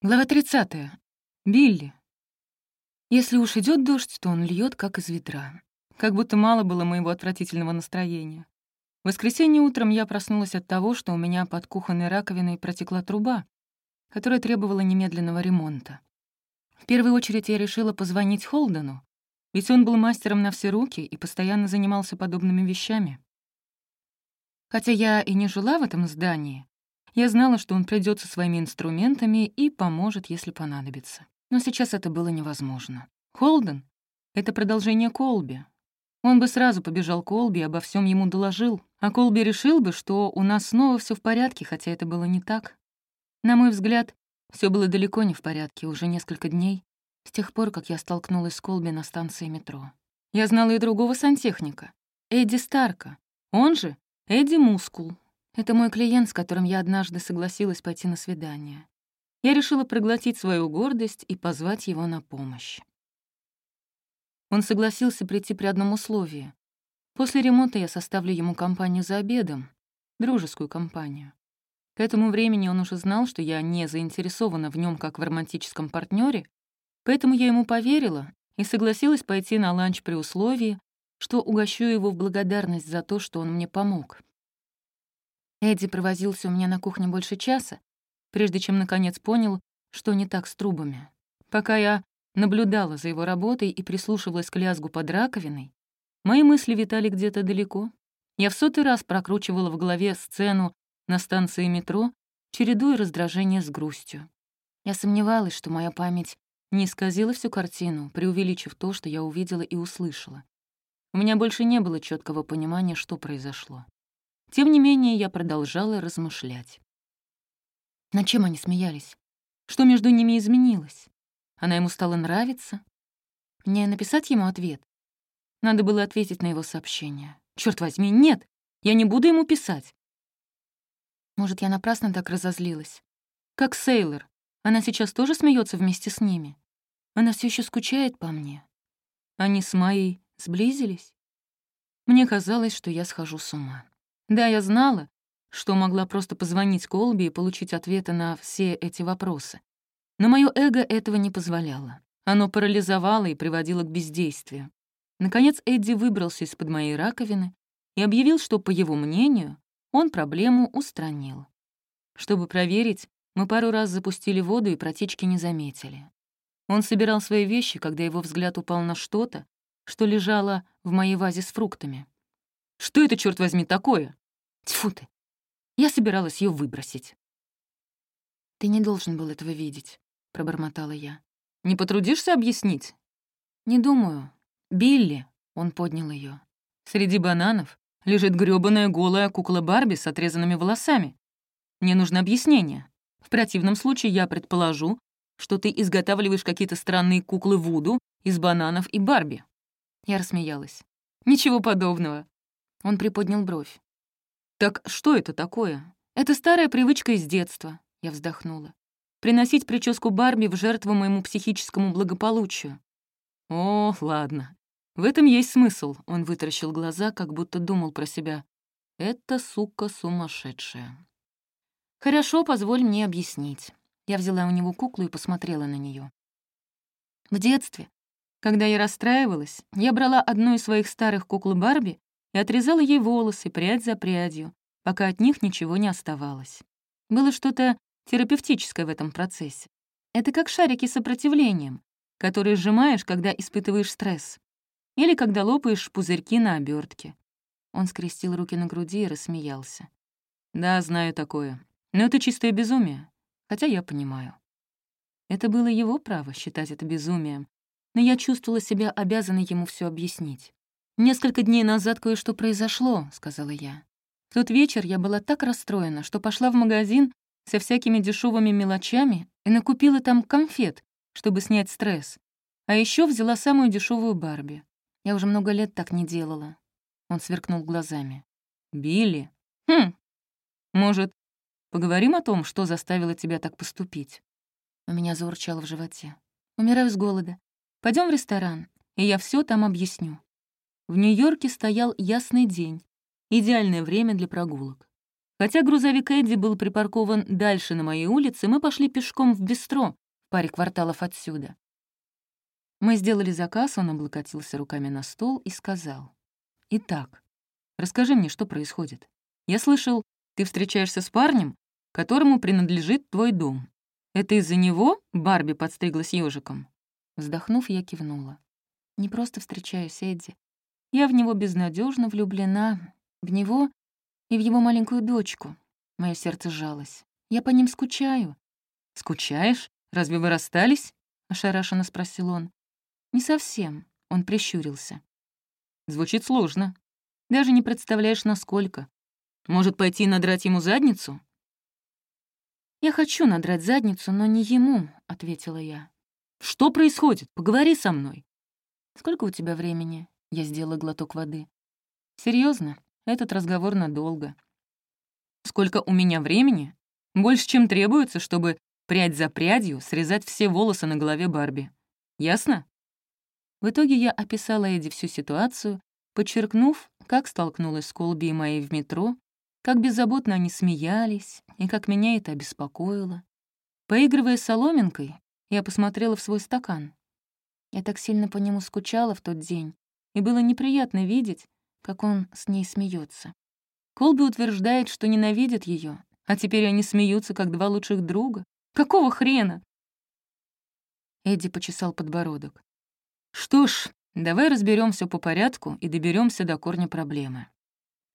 Глава 30. Билли. Если уж идет дождь, то он льет как из ведра. Как будто мало было моего отвратительного настроения. В воскресенье утром я проснулась от того, что у меня под кухонной раковиной протекла труба, которая требовала немедленного ремонта. В первую очередь я решила позвонить Холдену, ведь он был мастером на все руки и постоянно занимался подобными вещами. Хотя я и не жила в этом здании, я знала, что он придет со своими инструментами и поможет, если понадобится. Но сейчас это было невозможно. Холден — это продолжение Колби. Он бы сразу побежал к Колби и обо всем ему доложил, а Колби решил бы, что у нас снова все в порядке, хотя это было не так. На мой взгляд, все было далеко не в порядке уже несколько дней, с тех пор, как я столкнулась с Колби на станции метро. Я знала и другого сантехника, Эдди Старка, он же Эдди Мускул, это мой клиент, с которым я однажды согласилась пойти на свидание. Я решила проглотить свою гордость и позвать его на помощь. Он согласился прийти при одном условии. После ремонта я составлю ему компанию за обедом, дружескую компанию. К этому времени он уже знал, что я не заинтересована в нем как в романтическом партнере, поэтому я ему поверила и согласилась пойти на ланч при условии, что угощу его в благодарность за то, что он мне помог. Эдди провозился у меня на кухне больше часа, прежде чем наконец понял, что не так с трубами. Пока я наблюдала за его работой и прислушивалась к лязгу под раковиной, мои мысли витали где-то далеко. Я в сотый раз прокручивала в голове сцену на станции метро, чередуя раздражение с грустью. Я сомневалась, что моя память не исказила всю картину, преувеличив то, что я увидела и услышала. У меня больше не было четкого понимания, что произошло. Тем не менее, я продолжала размышлять. Над чем они смеялись? Что между ними изменилось? Она ему стала нравиться? Мне написать ему ответ? Надо было ответить на его сообщение. Черт возьми, нет! Я не буду ему писать. Может, я напрасно так разозлилась. Как Сейлор. Она сейчас тоже смеется вместе с ними. Она все еще скучает по мне. Они с Майей сблизились. Мне казалось, что я схожу с ума. Да, я знала, что могла просто позвонить Колби и получить ответы на все эти вопросы. Но мое эго этого не позволяло. Оно парализовало и приводило к бездействию. Наконец Эдди выбрался из-под моей раковины и объявил, что, по его мнению, он проблему устранил. Чтобы проверить, мы пару раз запустили воду и протечки не заметили. Он собирал свои вещи, когда его взгляд упал на что-то, что лежало в моей вазе с фруктами. «Что это, черт возьми, такое?» Тьфу ты! Я собиралась ее выбросить. «Ты не должен был этого видеть», — пробормотала я. «Не потрудишься объяснить?» «Не думаю. Билли», — он поднял ее. «Среди бананов лежит грёбаная голая кукла Барби с отрезанными волосами. Мне нужно объяснение. В противном случае я предположу, что ты изготавливаешь какие-то странные куклы Вуду из бананов и Барби». Я рассмеялась. «Ничего подобного». Он приподнял бровь. «Так что это такое?» «Это старая привычка из детства», — я вздохнула. «Приносить прическу Барби в жертву моему психическому благополучию». «О, ладно. В этом есть смысл», — он вытаращил глаза, как будто думал про себя. «Это сука сумасшедшая». «Хорошо, позволь мне объяснить». Я взяла у него куклу и посмотрела на нее. В детстве, когда я расстраивалась, я брала одну из своих старых кукол Барби и отрезала ей волосы прядь за прядью, пока от них ничего не оставалось. Было что-то терапевтическое в этом процессе. Это как шарики с сопротивлением, которые сжимаешь, когда испытываешь стресс, или когда лопаешь пузырьки на обертке. Он скрестил руки на груди и рассмеялся. «Да, знаю такое. Но это чистое безумие. Хотя я понимаю». Это было его право считать это безумием, но я чувствовала себя обязанной ему все объяснить. «Несколько дней назад кое-что произошло», — сказала я. В тот вечер я была так расстроена, что пошла в магазин со всякими дешевыми мелочами и накупила там конфет, чтобы снять стресс. А еще взяла самую дешевую Барби. Я уже много лет так не делала. Он сверкнул глазами. «Билли? Хм. Может, поговорим о том, что заставило тебя так поступить?» У меня заурчало в животе. «Умираю с голода. Пойдем в ресторан, и я все там объясню». В Нью-Йорке стоял ясный день, идеальное время для прогулок. Хотя грузовик Эдди был припаркован дальше на моей улице, мы пошли пешком в бистро, в паре кварталов отсюда. Мы сделали заказ, он облокотился руками на стол и сказал. «Итак, расскажи мне, что происходит. Я слышал, ты встречаешься с парнем, которому принадлежит твой дом. Это из-за него Барби подстриглась ежиком?» Вздохнув, я кивнула. «Не просто встречаюсь, Эдди. Я в него безнадежно влюблена. В него и в его маленькую дочку. Мое сердце сжалось. Я по ним скучаю. «Скучаешь? Разве вы расстались?» — ошарашенно спросил он. «Не совсем», — он прищурился. «Звучит сложно. Даже не представляешь, насколько. Может, пойти надрать ему задницу?» «Я хочу надрать задницу, но не ему», — ответила я. «Что происходит? Поговори со мной». «Сколько у тебя времени?» Я сделала глоток воды. Серьезно, этот разговор надолго. Сколько у меня времени? Больше, чем требуется, чтобы прядь за прядью срезать все волосы на голове Барби. Ясно? В итоге я описала Эдди всю ситуацию, подчеркнув, как столкнулась с Колби и моей в метро, как беззаботно они смеялись и как меня это обеспокоило. Поигрывая соломинкой, я посмотрела в свой стакан. Я так сильно по нему скучала в тот день, и было неприятно видеть, как он с ней смеется. Колби утверждает, что ненавидит ее, а теперь они смеются, как два лучших друга. Какого хрена? Эдди почесал подбородок. Что ж, давай разберем все по порядку и доберемся до корня проблемы.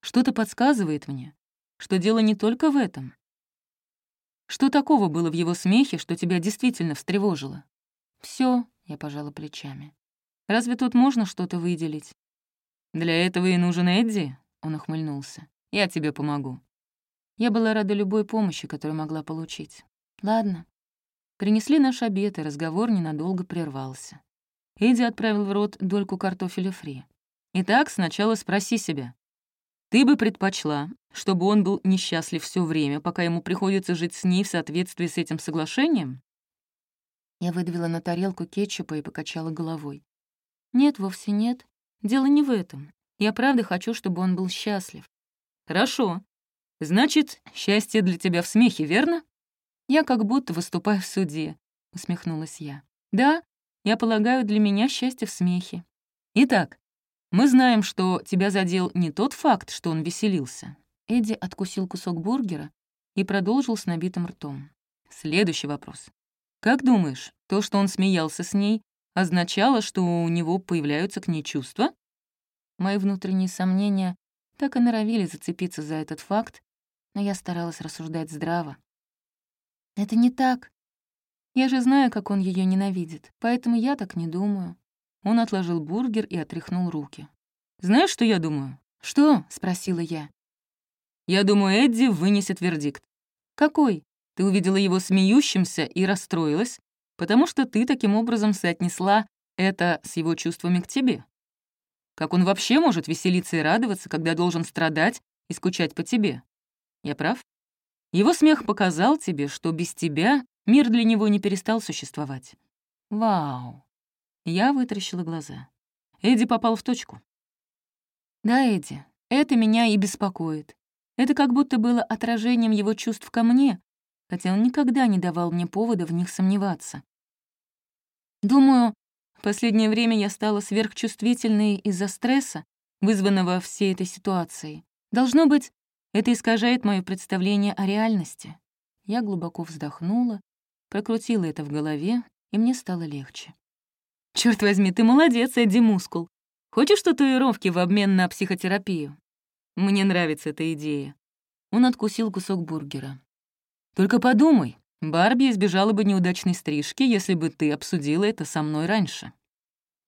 Что-то подсказывает мне, что дело не только в этом. Что такого было в его смехе, что тебя действительно встревожило? Все, я пожала плечами. Разве тут можно что-то выделить? «Для этого и нужен Эдди?» — он ухмыльнулся. «Я тебе помогу». Я была рада любой помощи, которую могла получить. «Ладно». Принесли наш обед, и разговор ненадолго прервался. Эдди отправил в рот дольку картофеля фри. «Итак, сначала спроси себя. Ты бы предпочла, чтобы он был несчастлив все время, пока ему приходится жить с ней в соответствии с этим соглашением?» Я выдавила на тарелку кетчупа и покачала головой. «Нет, вовсе нет. Дело не в этом. Я правда хочу, чтобы он был счастлив. Хорошо. Значит, счастье для тебя в смехе, верно? Я как будто выступаю в суде, усмехнулась я. Да, я полагаю, для меня счастье в смехе. Итак, мы знаем, что тебя задел не тот факт, что он веселился. Эдди откусил кусок бургера и продолжил с набитым ртом. Следующий вопрос. Как думаешь, то, что он смеялся с ней, означало, что у него появляются к ней чувства? Мои внутренние сомнения так и норовили зацепиться за этот факт, но я старалась рассуждать здраво. «Это не так. Я же знаю, как он ее ненавидит, поэтому я так не думаю». Он отложил бургер и отряхнул руки. «Знаешь, что я думаю?» «Что?» — спросила я. «Я думаю, Эдди вынесет вердикт». «Какой?» Ты увидела его смеющимся и расстроилась, потому что ты таким образом соотнесла это с его чувствами к тебе. Как он вообще может веселиться и радоваться, когда должен страдать и скучать по тебе? Я прав? Его смех показал тебе, что без тебя мир для него не перестал существовать. Вау. Я вытаращила глаза. Эдди попал в точку. Да, Эдди, это меня и беспокоит. Это как будто было отражением его чувств ко мне, хотя он никогда не давал мне повода в них сомневаться. Думаю, в последнее время я стала сверхчувствительной из-за стресса, вызванного всей этой ситуацией. Должно быть, это искажает мое представление о реальности. Я глубоко вздохнула, прокрутила это в голове, и мне стало легче. Черт возьми, ты молодец, Эдди Мускул. Хочешь татуировки в обмен на психотерапию? Мне нравится эта идея. Он откусил кусок бургера. Только подумай, Барби избежала бы неудачной стрижки, если бы ты обсудила это со мной раньше».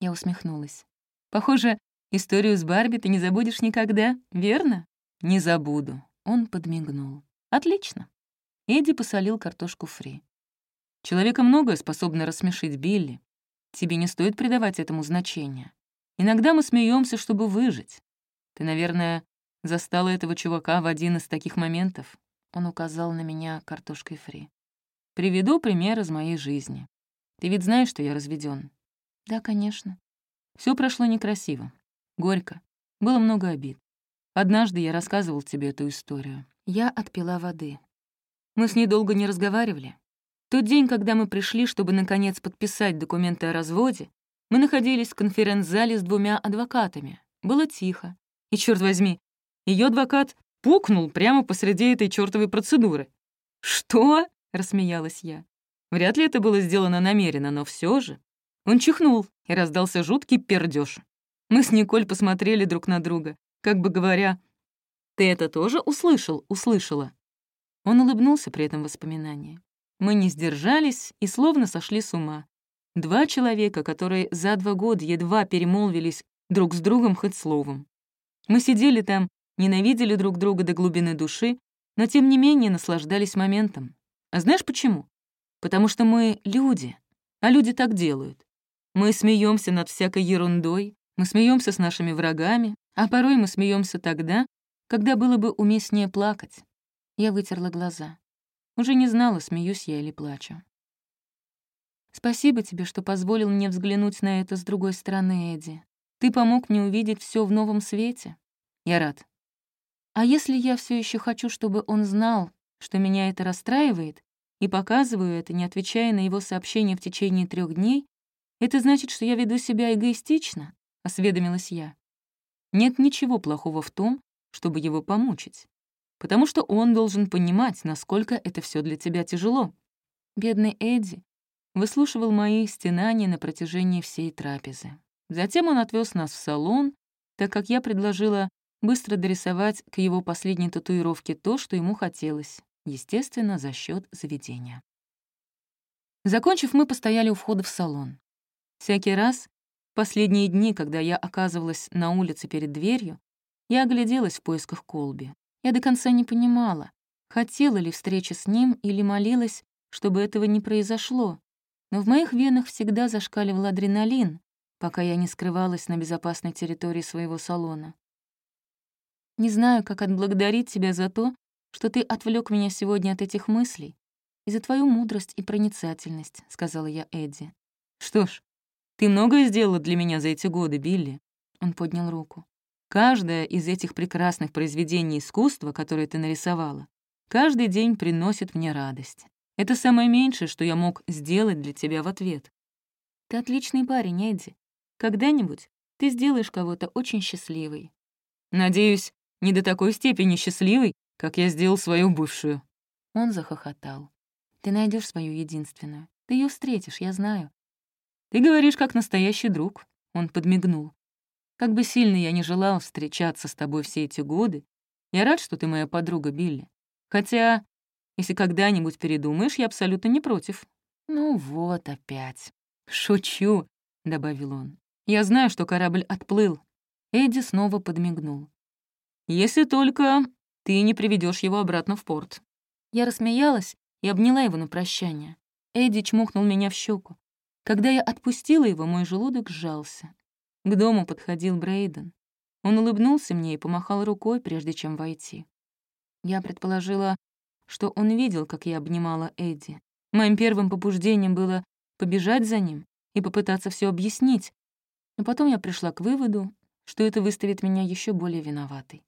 Я усмехнулась. «Похоже, историю с Барби ты не забудешь никогда, верно?» «Не забуду», — он подмигнул. «Отлично». Эдди посолил картошку фри. «Человека многое способно рассмешить Билли. Тебе не стоит придавать этому значения. Иногда мы смеемся, чтобы выжить. Ты, наверное, застала этого чувака в один из таких моментов». Он указал на меня картошкой фри. Приведу пример из моей жизни. Ты ведь знаешь, что я разведен? Да, конечно. Все прошло некрасиво. Горько. Было много обид. Однажды я рассказывал тебе эту историю. Я отпила воды. Мы с ней долго не разговаривали. Тот день, когда мы пришли, чтобы, наконец, подписать документы о разводе, мы находились в конференц-зале с двумя адвокатами. Было тихо. И, черт возьми, ее адвокат пукнул прямо посреди этой чертовой процедуры. «Что?» — рассмеялась я. Вряд ли это было сделано намеренно, но все же. Он чихнул, и раздался жуткий пердеж. Мы с Николь посмотрели друг на друга, как бы говоря, «Ты это тоже услышал, услышала?» Он улыбнулся при этом воспоминании. Мы не сдержались и словно сошли с ума. Два человека, которые за два года едва перемолвились друг с другом хоть словом. Мы сидели там, ненавидели друг друга до глубины души, но тем не менее наслаждались моментом. А знаешь почему? Потому что мы люди, а люди так делают. Мы смеемся над всякой ерундой, мы смеемся с нашими врагами, а порой мы смеемся тогда, когда было бы уместнее плакать. Я вытерла глаза. Уже не знала, смеюсь я или плачу. «Спасибо тебе, что позволил мне взглянуть на это с другой стороны, Эдди. Ты помог мне увидеть все в новом свете. Я рад. А если я все еще хочу, чтобы он знал, что меня это расстраивает, и показываю это, не отвечая на его сообщения в течение трех дней, это значит, что я веду себя эгоистично?» — осведомилась я. «Нет ничего плохого в том, чтобы его помучить потому что он должен понимать, насколько это все для тебя тяжело. Бедный Эдди выслушивал мои стенания на протяжении всей трапезы. Затем он отвез нас в салон, так как я предложила быстро дорисовать к его последней татуировке то, что ему хотелось, естественно, за счет заведения. Закончив, мы постояли у входа в салон. Всякий раз, последние дни, когда я оказывалась на улице перед дверью, я огляделась в поисках Колби. Я до конца не понимала, хотела ли встреча с ним или молилась, чтобы этого не произошло. Но в моих венах всегда зашкаливал адреналин, пока я не скрывалась на безопасной территории своего салона. Не знаю, как отблагодарить тебя за то, что ты отвлек меня сегодня от этих мыслей, и за твою мудрость и проницательность», — сказала я Эдди. «Что ж, ты многое сделала для меня за эти годы, Билли». Он поднял руку. Каждое из этих прекрасных произведений искусства, которые ты нарисовала, каждый день приносит мне радость. Это самое меньшее, что я мог сделать для тебя в ответ. Ты отличный парень, Эдди. Когда-нибудь ты сделаешь кого-то очень счастливой. Надеюсь, не до такой степени счастливой, как я сделал свою бывшую. Он захохотал. Ты найдешь свою единственную. Ты ее встретишь, я знаю. Ты говоришь, как настоящий друг. Он подмигнул. Как бы сильно я не желал встречаться с тобой все эти годы, я рад, что ты моя подруга, Билли. Хотя, если когда-нибудь передумаешь, я абсолютно не против». «Ну вот опять». «Шучу», — добавил он. «Я знаю, что корабль отплыл». Эдди снова подмигнул. «Если только ты не приведешь его обратно в порт». Я рассмеялась и обняла его на прощание. Эдди чмухнул меня в щеку. Когда я отпустила его, мой желудок сжался. К дому подходил Брейден. Он улыбнулся мне и помахал рукой, прежде чем войти. Я предположила, что он видел, как я обнимала Эдди. Моим первым побуждением было побежать за ним и попытаться все объяснить, но потом я пришла к выводу, что это выставит меня еще более виноватой.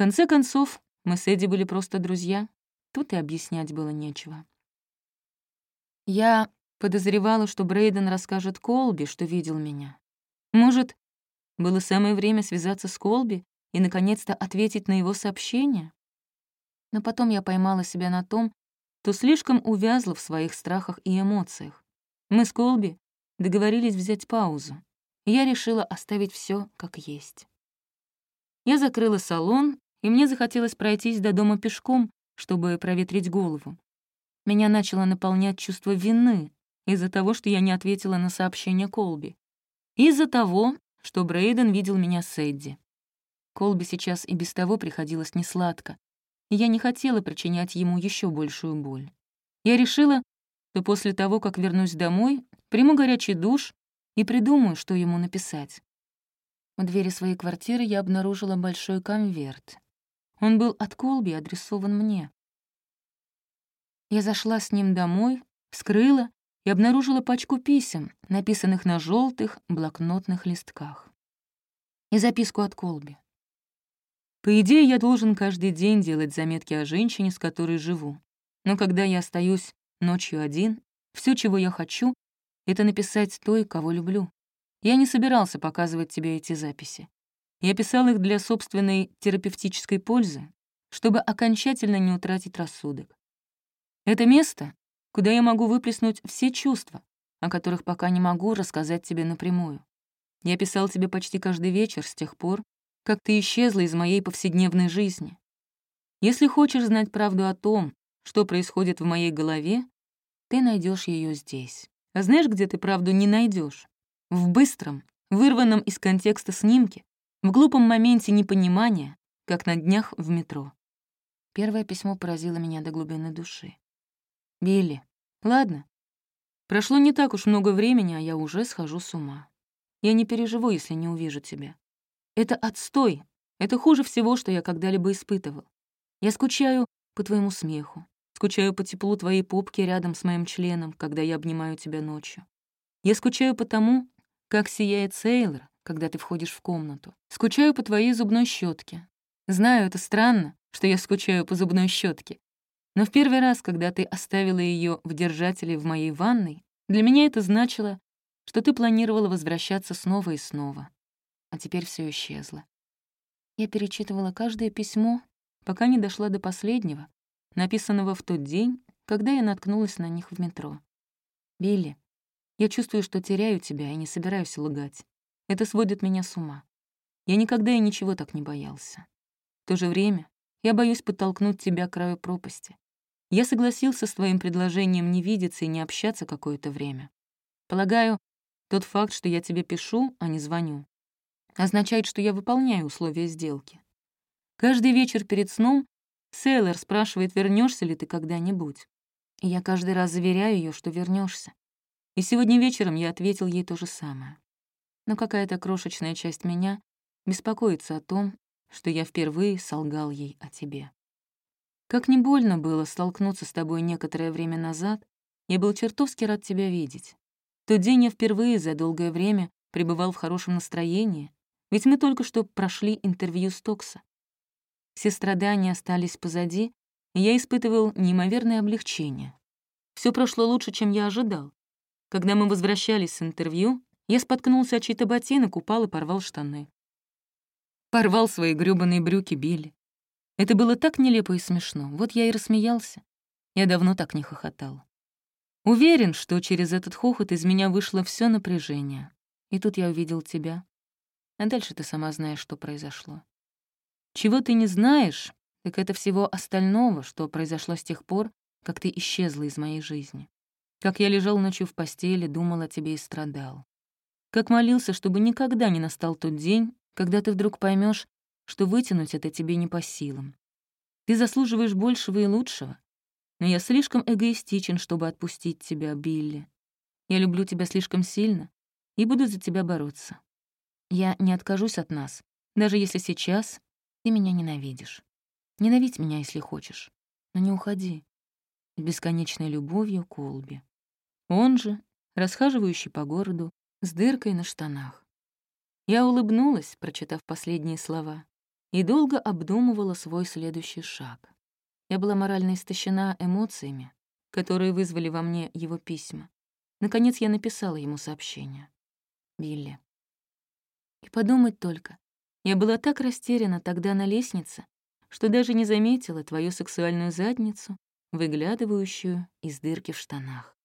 Конце концов, мы с Эдди были просто друзья, тут и объяснять было нечего. Я подозревала, что Брейден расскажет Колби, что видел меня. Может, было самое время связаться с Колби и, наконец-то, ответить на его сообщение? Но потом я поймала себя на том, что слишком увязла в своих страхах и эмоциях. Мы с Колби договорились взять паузу, я решила оставить все как есть. Я закрыла салон, и мне захотелось пройтись до дома пешком, чтобы проветрить голову. Меня начало наполнять чувство вины из-за того, что я не ответила на сообщение Колби. Из-за того, что Брейден видел меня с Эдди. Колби сейчас и без того приходилось несладко, и я не хотела причинять ему еще большую боль. Я решила, что после того, как вернусь домой, приму горячий душ и придумаю, что ему написать. У двери своей квартиры я обнаружила большой конверт. Он был от Колби адресован мне. Я зашла с ним домой, вскрыла и обнаружила пачку писем, написанных на желтых блокнотных листках. И записку от Колби. По идее, я должен каждый день делать заметки о женщине, с которой живу. Но когда я остаюсь ночью один, все, чего я хочу, это написать той, кого люблю. Я не собирался показывать тебе эти записи. Я писал их для собственной терапевтической пользы, чтобы окончательно не утратить рассудок. Это место, куда я могу выплеснуть все чувства, о которых пока не могу рассказать тебе напрямую. Я писал тебе почти каждый вечер с тех пор, как ты исчезла из моей повседневной жизни. Если хочешь знать правду о том, что происходит в моей голове, ты найдешь ее здесь. А знаешь, где ты правду не найдешь? В быстром, вырванном из контекста снимке, в глупом моменте непонимания, как на днях в метро. Первое письмо поразило меня до глубины души. «Билли, ладно. Прошло не так уж много времени, а я уже схожу с ума. Я не переживу, если не увижу тебя. Это отстой. Это хуже всего, что я когда-либо испытывал. Я скучаю по твоему смеху, скучаю по теплу твоей попки рядом с моим членом, когда я обнимаю тебя ночью. Я скучаю по тому, как сияет Сейлор, когда ты входишь в комнату. Скучаю по твоей зубной щетке. Знаю, это странно, что я скучаю по зубной щетке. Но в первый раз, когда ты оставила ее в держателе в моей ванной, для меня это значило, что ты планировала возвращаться снова и снова. А теперь все исчезло. Я перечитывала каждое письмо, пока не дошла до последнего, написанного в тот день, когда я наткнулась на них в метро. «Билли, я чувствую, что теряю тебя и не собираюсь лгать. Это сводит меня с ума. Я никогда и ничего так не боялся. В то же время я боюсь подтолкнуть тебя к краю пропасти. Я согласился с твоим предложением не видеться и не общаться какое-то время. Полагаю, тот факт, что я тебе пишу, а не звоню, означает, что я выполняю условия сделки. Каждый вечер перед сном Сейлор спрашивает, вернешься ли ты когда-нибудь. И я каждый раз заверяю ее, что вернешься. И сегодня вечером я ответил ей то же самое но какая-то крошечная часть меня беспокоится о том, что я впервые солгал ей о тебе. Как не больно было столкнуться с тобой некоторое время назад, я был чертовски рад тебя видеть. В тот день я впервые за долгое время пребывал в хорошем настроении, ведь мы только что прошли интервью с Токса. Все страдания остались позади, и я испытывал неимоверное облегчение. Все прошло лучше, чем я ожидал. Когда мы возвращались с интервью, я споткнулся о чей-то ботинок, упал и порвал штаны. Порвал свои грёбаные брюки Билли. Это было так нелепо и смешно. Вот я и рассмеялся. Я давно так не хохотал. Уверен, что через этот хохот из меня вышло все напряжение. И тут я увидел тебя. А дальше ты сама знаешь, что произошло. Чего ты не знаешь, так это всего остального, что произошло с тех пор, как ты исчезла из моей жизни. Как я лежал ночью в постели, думал о тебе и страдал как молился, чтобы никогда не настал тот день, когда ты вдруг поймешь, что вытянуть это тебе не по силам. Ты заслуживаешь большего и лучшего, но я слишком эгоистичен, чтобы отпустить тебя, Билли. Я люблю тебя слишком сильно и буду за тебя бороться. Я не откажусь от нас, даже если сейчас ты меня ненавидишь. Ненавидь меня, если хочешь, но не уходи. С бесконечной любовью Колби. Он же, расхаживающий по городу, с дыркой на штанах. Я улыбнулась, прочитав последние слова, и долго обдумывала свой следующий шаг. Я была морально истощена эмоциями, которые вызвали во мне его письма. Наконец я написала ему сообщение. «Билли». И подумать только, я была так растеряна тогда на лестнице, что даже не заметила твою сексуальную задницу, выглядывающую из дырки в штанах.